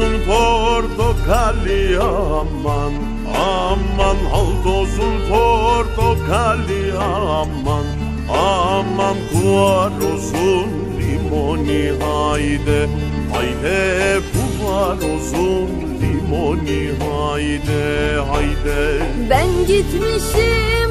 portakali aman Aman haldozun portakali aman Aman kuvar olsun limoni hayde Hayde kuvar olsun limoni hayde hayde Ben gitmişim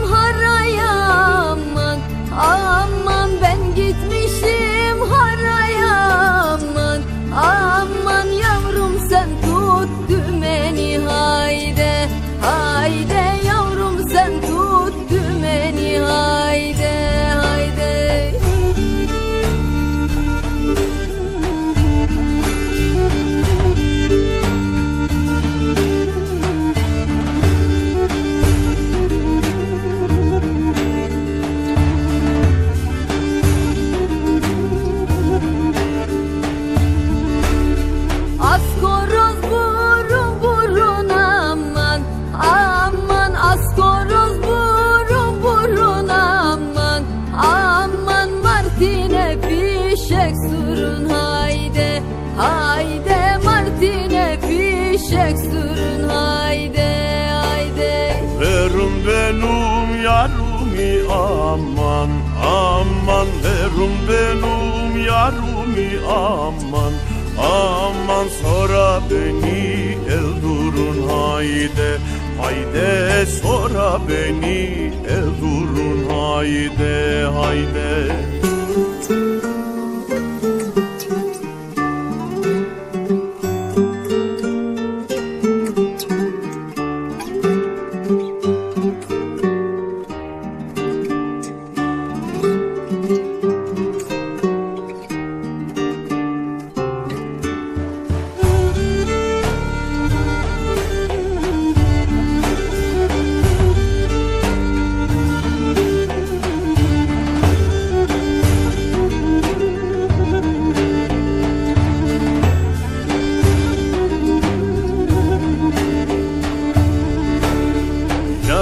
fişek sürün hayde hayde Verum benim yarumi aman Aman. Verum benim yarumi aman Aman. Sonra beni öldürün hayde Hayde sonra beni öldürün hayde hayde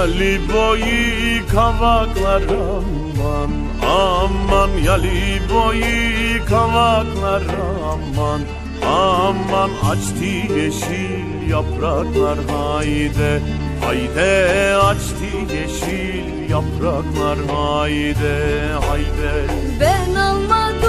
Yali boyu kavaklar aman Aman yali boyu kavaklar aman Aman açtı yeşil yapraklar hayde Hayde açtı yeşil yapraklar hayde hayde Ben almadım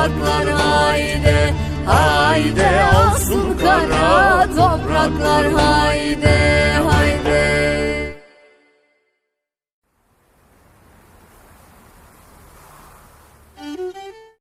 topraklar hayde Hayde alsın kara topraklar hayde